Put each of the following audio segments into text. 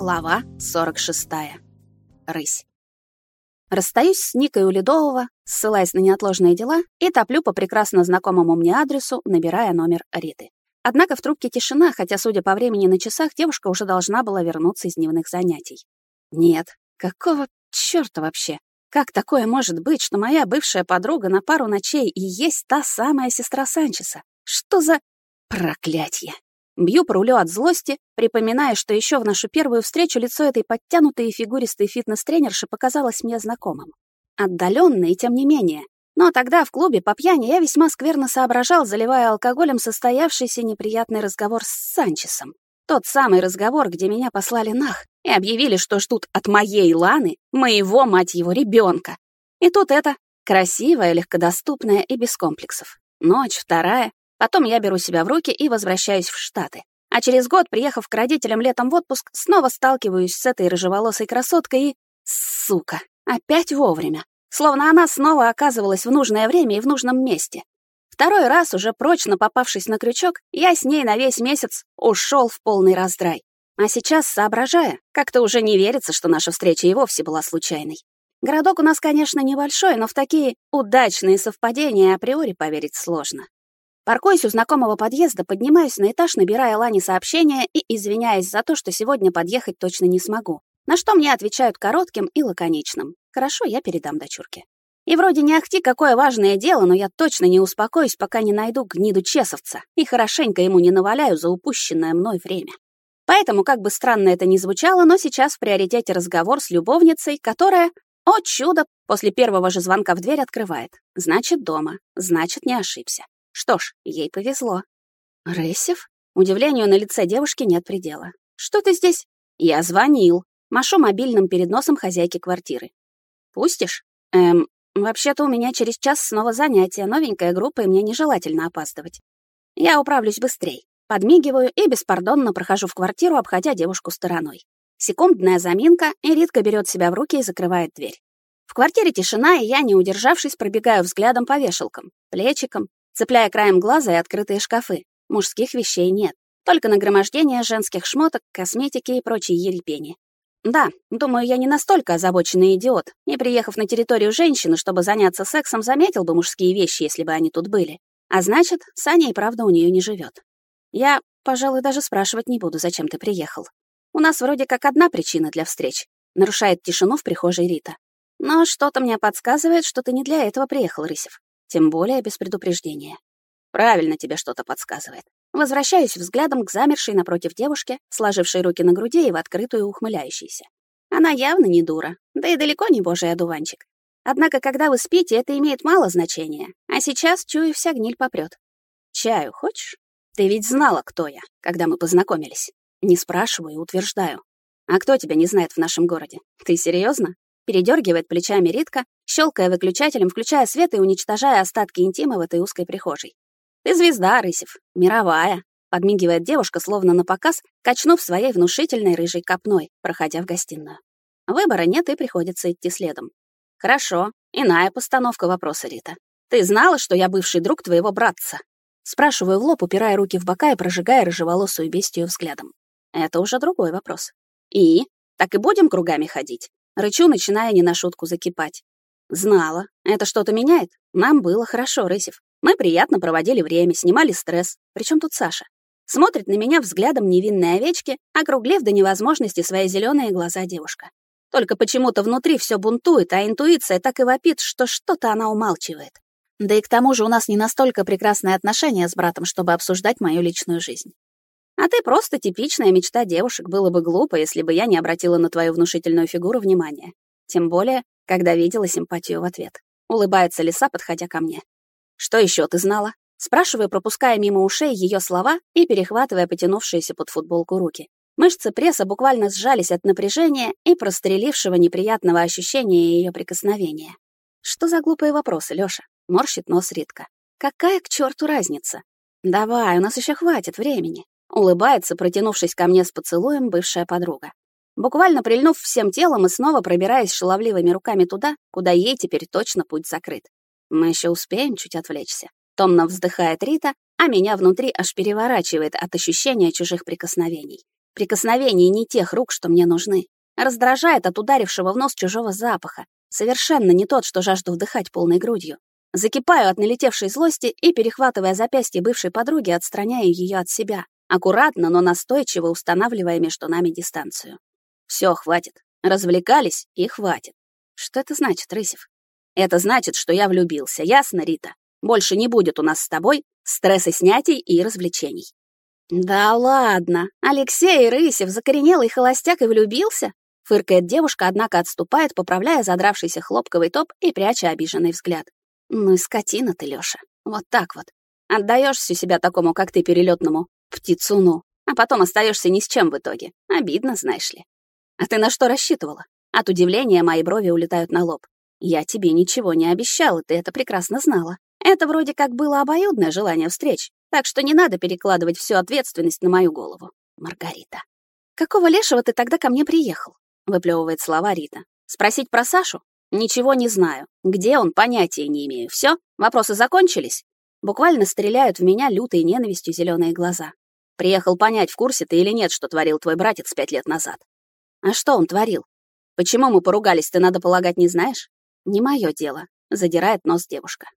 Глава 46. Рысь. Расстаюсь с Никой у Ледового, ссылаясь на неотложные дела, и топлю по прекрасно знакомому мне адресу, набирая номер Риты. Однако в трубке тишина, хотя, судя по времени на часах, девушка уже должна была вернуться из дневных занятий. Нет, какого чёрта вообще? Как такое может быть, что моя бывшая подруга на пару ночей и есть та самая сестра Санчеса? Что за проклятье? Бью по рулю от злости, припоминая, что еще в нашу первую встречу лицо этой подтянутой и фигуристой фитнес-тренерши показалось мне знакомым. Отдаленно и тем не менее. Но тогда в клубе по пьяни я весьма скверно соображал, заливая алкоголем состоявшийся неприятный разговор с Санчесом. Тот самый разговор, где меня послали нах и объявили, что ждут от моей Ланы, моего, мать его, ребенка. И тут это красивое, легкодоступное и без комплексов. Ночь вторая, Потом я беру себя в руки и возвращаюсь в Штаты. А через год, приехав к родителям летом в отпуск, снова сталкиваюсь с этой рыжеволосой красоткой и... Сука, опять вовремя. Словно она снова оказывалась в нужное время и в нужном месте. Второй раз, уже прочно попавшись на крючок, я с ней на весь месяц ушел в полный раздрай. А сейчас, соображая, как-то уже не верится, что наша встреча и вовсе была случайной. Городок у нас, конечно, небольшой, но в такие удачные совпадения априори поверить сложно. Паркуясь у знакомого подъезда, поднимаюсь на этаж, набирая Лане сообщение и извиняясь за то, что сегодня подъехать точно не смогу. На что мне отвечают коротким и лаконичным. Хорошо, я передам дочурке. И вроде не ахти какое важное дело, но я точно не успокоюсь, пока не найду гниду чесовца и хорошенько ему не наваляю за упущенное мной время. Поэтому, как бы странно это ни звучало, но сейчас в приоритете разговор с любовницей, которая, о чудо, после первого же звонка в дверь открывает. Значит, дома, значит, не ошибся. Что ж, ей повезло. Рысев? Удивлению на лице девушки нет предела. Что ты здесь? Я звонил. Машу мобильным перед носом хозяйки квартиры. Пустишь? Эм, вообще-то у меня через час снова занятие, новенькая группа, и мне нежелательно опаздывать. Я управлюсь быстрей. Подмигиваю и беспардонно прохожу в квартиру, обходя девушку стороной. Секундная заминка, и Ритка берет себя в руки и закрывает дверь. В квартире тишина, и я, не удержавшись, пробегаю взглядом по вешалкам, плечикам, цепляя краем глаза и открытые шкафы. Мужских вещей нет. Только нагромождение женских шмоток, косметики и прочей ерепени. Да, думаю, я не настолько озабоченный идиот, и, приехав на территорию женщины, чтобы заняться сексом, заметил бы мужские вещи, если бы они тут были. А значит, Саня и правда у нее не живет. Я, пожалуй, даже спрашивать не буду, зачем ты приехал. У нас вроде как одна причина для встреч. Нарушает тишину в прихожей Рита. Но что-то мне подсказывает, что ты не для этого приехал, Рысев тем более без предупреждения. Правильно тебе что-то подсказывает. Возвращаюсь взглядом к замершей напротив девушке, сложившей руки на груди и в открытую ухмыляющейся. Она явно не дура, да и далеко не божий одуванчик. Однако, когда вы спите, это имеет мало значения, а сейчас, чую, вся гниль попрет. Чаю хочешь? Ты ведь знала, кто я, когда мы познакомились. Не спрашиваю, утверждаю. А кто тебя не знает в нашем городе? Ты серьезно? Передергивает плечами Ритка, щелкая выключателем, включая свет и уничтожая остатки интима в этой узкой прихожей. «Ты звезда, Рысев, мировая», — подмигивает девушка, словно на показ, качнув своей внушительной рыжей копной, проходя в гостиную. Выбора нет и приходится идти следом. «Хорошо, иная постановка вопроса, Рита. Ты знала, что я бывший друг твоего братца?» Спрашиваю в лоб, упирая руки в бока и прожигая рыжеволосую бестию взглядом. Это уже другой вопрос. «И? Так и будем кругами ходить?» Рычу, начиная не на шутку закипать. Знала. Это что-то меняет? Нам было хорошо, Рысев. Мы приятно проводили время, снимали стресс. Причем тут Саша? Смотрит на меня взглядом невинной овечки, округлив до невозможности свои зеленые глаза девушка. Только почему-то внутри все бунтует, а интуиция так и вопит, что что-то она умалчивает. Да и к тому же у нас не настолько прекрасные отношения с братом, чтобы обсуждать мою личную жизнь. А ты просто типичная мечта девушек, было бы глупо, если бы я не обратила на твою внушительную фигуру внимания. Тем более, когда видела симпатию в ответ. Улыбается лиса, подходя ко мне. «Что еще ты знала?» Спрашиваю, пропуская мимо ушей ее слова и перехватывая потянувшиеся под футболку руки. Мышцы пресса буквально сжались от напряжения и прострелившего неприятного ощущения ее прикосновения. Что за глупые вопросы, Лёша? Морщит нос Ритка. Какая к черту разница? Давай, у нас еще хватит времени. Улыбается, протянувшись ко мне с поцелуем, бывшая подруга буквально прильнув всем телом и снова пробираясь шаловливыми руками туда, куда ей теперь точно путь закрыт. Мы еще успеем чуть отвлечься. Томно вздыхает Рита, а меня внутри аж переворачивает от ощущения чужих прикосновений. Прикосновений не тех рук, что мне нужны. Раздражает от ударившего в нос чужого запаха. Совершенно не тот, что жажду вдыхать полной грудью. Закипаю от налетевшей злости и, перехватывая запястье бывшей подруги, отстраняю ее от себя, аккуратно, но настойчиво устанавливая между нами дистанцию. Все, хватит. Развлекались и хватит. Что это значит, Рысев? Это значит, что я влюбился, ясно, Рита? Больше не будет у нас с тобой стресса снятий и развлечений. Да ладно, Алексей Рысев, закоренелый холостяк и влюбился? Фыркает девушка, однако отступает, поправляя задравшийся хлопковый топ и пряча обиженный взгляд. Ну и скотина ты, Лёша. Вот так вот. Отдаёшь всю себя такому, как ты, перелётному птицуну, а потом остаёшься ни с чем в итоге. Обидно, знаешь ли. А ты на что рассчитывала? От удивления мои брови улетают на лоб. Я тебе ничего не обещала, ты это прекрасно знала. Это вроде как было обоюдное желание встреч, так что не надо перекладывать всю ответственность на мою голову. Маргарита. Какого лешего ты тогда ко мне приехал? Выплевывает слова Рита. Спросить про Сашу? Ничего не знаю. Где он, понятия не имею. Все? Вопросы закончились? Буквально стреляют в меня лютой ненавистью зеленые глаза. Приехал понять, в курсе ты или нет, что творил твой братец пять лет назад. А что он творил? Почему мы поругались, ты, надо полагать, не знаешь? Не мое дело, задирает нос девушка.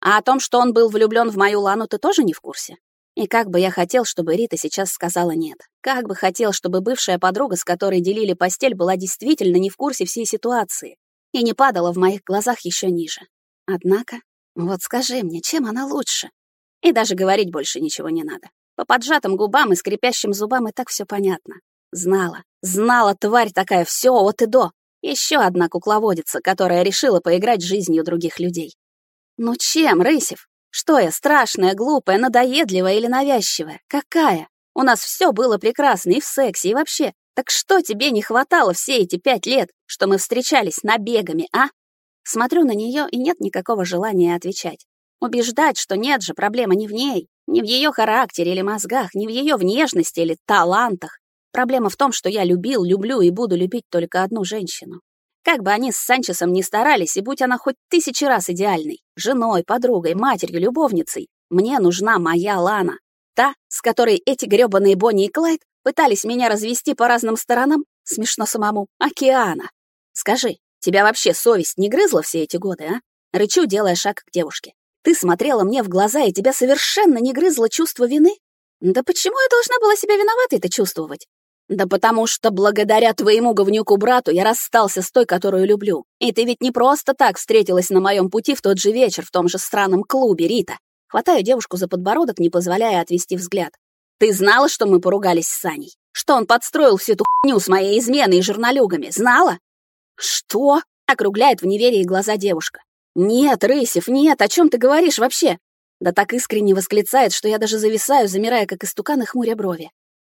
А о том, что он был влюблен в мою Лану, ты тоже не в курсе? И как бы я хотел, чтобы Рита сейчас сказала нет. Как бы хотел, чтобы бывшая подруга, с которой делили постель, была действительно не в курсе всей ситуации и не падала в моих глазах еще ниже. Однако, вот скажи мне, чем она лучше? И даже говорить больше ничего не надо. По поджатым губам и скрипящим зубам и так все понятно. Знала, знала, тварь такая, все от и до. Еще одна кукловодица, которая решила поиграть жизнью других людей. Ну чем, Рысев? Что я, страшная, глупая, надоедливая или навязчивая? Какая? У нас все было прекрасно и в сексе, и вообще. Так что тебе не хватало все эти пять лет, что мы встречались набегами, а? Смотрю на нее и нет никакого желания отвечать. Убеждать, что нет же, проблема не в ней, не в ее характере или мозгах, не в ее внешности или талантах. Проблема в том, что я любил, люблю и буду любить только одну женщину. Как бы они с Санчесом ни старались, и будь она хоть тысячи раз идеальной, женой, подругой, матерью, любовницей, мне нужна моя Лана. Та, с которой эти грёбаные Бонни и Клайд пытались меня развести по разным сторонам, смешно самому, океана. Скажи, тебя вообще совесть не грызла все эти годы, а? Рычу, делая шаг к девушке. Ты смотрела мне в глаза, и тебя совершенно не грызло чувство вины? Да почему я должна была себя виноватой-то чувствовать? Да потому что благодаря твоему говнюку-брату я расстался с той, которую люблю. И ты ведь не просто так встретилась на моем пути в тот же вечер в том же странном клубе, Рита. Хватаю девушку за подбородок, не позволяя отвести взгляд. Ты знала, что мы поругались с Саней? Что он подстроил всю эту хуйню с моей изменой и журналюгами? Знала? Что? Округляет в неверии глаза девушка. Нет, Рысев, нет, о чем ты говоришь вообще? Да так искренне восклицает, что я даже зависаю, замирая, как истукан и хмуря брови.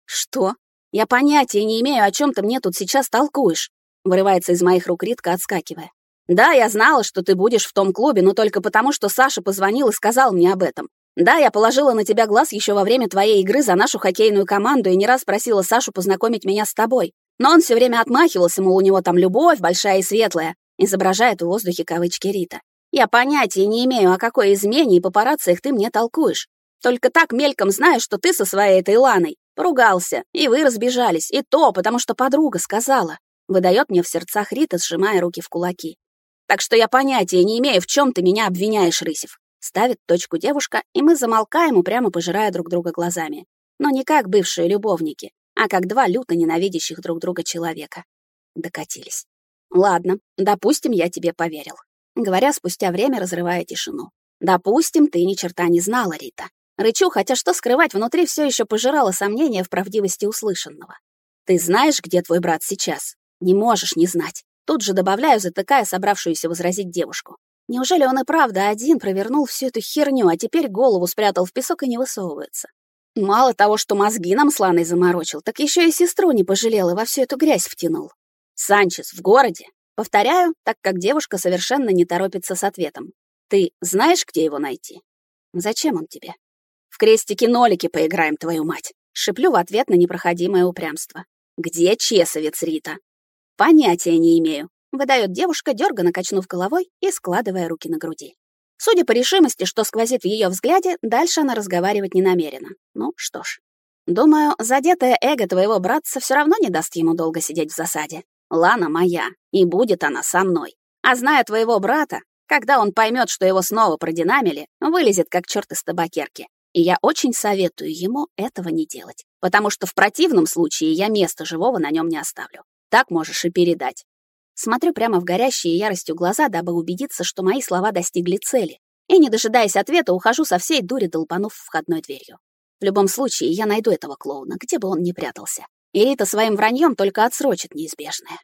Что? Я понятия не имею, о чем ты мне тут сейчас толкуешь. Вырывается из моих рук Ритка, отскакивая. Да, я знала, что ты будешь в том клубе, но только потому, что Саша позвонил и сказал мне об этом. Да, я положила на тебя глаз еще во время твоей игры за нашу хоккейную команду и не раз просила Сашу познакомить меня с тобой. Но он все время отмахивался, мол, у него там любовь большая и светлая, изображает в воздухе кавычки Рита. Я понятия не имею, о какой измене и папарациях ты мне толкуешь. Только так мельком знаю, что ты со своей этой Ланой поругался, и вы разбежались, и то, потому что подруга сказала. Выдает мне в сердцах Рита, сжимая руки в кулаки. Так что я понятия не имею, в чем ты меня обвиняешь, Рысев. Ставит точку девушка, и мы замолкаем, упрямо пожирая друг друга глазами. Но не как бывшие любовники, а как два люто ненавидящих друг друга человека. Докатились. Ладно, допустим, я тебе поверил. Говоря спустя время, разрывая тишину. Допустим, ты ни черта не знала, Рита. Рычу, хотя что скрывать, внутри все еще пожирало сомнения в правдивости услышанного. Ты знаешь, где твой брат сейчас? Не можешь не знать. Тут же добавляю, затыкая собравшуюся возразить девушку. Неужели он и правда один провернул всю эту херню, а теперь голову спрятал в песок и не высовывается? Мало того, что мозги нам с Ланой заморочил, так еще и сестру не пожалел и во всю эту грязь втянул. Санчес в городе. Повторяю, так как девушка совершенно не торопится с ответом. Ты знаешь, где его найти? Зачем он тебе? В крестики-нолики поиграем, твою мать. Шиплю в ответ на непроходимое упрямство. Где чесовец, Рита? Понятия не имею выдает девушка, дерганно качнув головой и складывая руки на груди. Судя по решимости, что сквозит в ее взгляде, дальше она разговаривать не намерена. Ну что ж. Думаю, задетое эго твоего братца все равно не даст ему долго сидеть в засаде. Лана моя, и будет она со мной. А зная твоего брата, когда он поймет, что его снова продинамили, вылезет как черт из табакерки. И я очень советую ему этого не делать, потому что в противном случае я места живого на нем не оставлю. Так можешь и передать. Смотрю прямо в горящие яростью глаза, дабы убедиться, что мои слова достигли цели. И, не дожидаясь ответа, ухожу со всей дури, долбанув входной дверью. В любом случае, я найду этого клоуна, где бы он ни прятался. И это своим враньем только отсрочит неизбежное.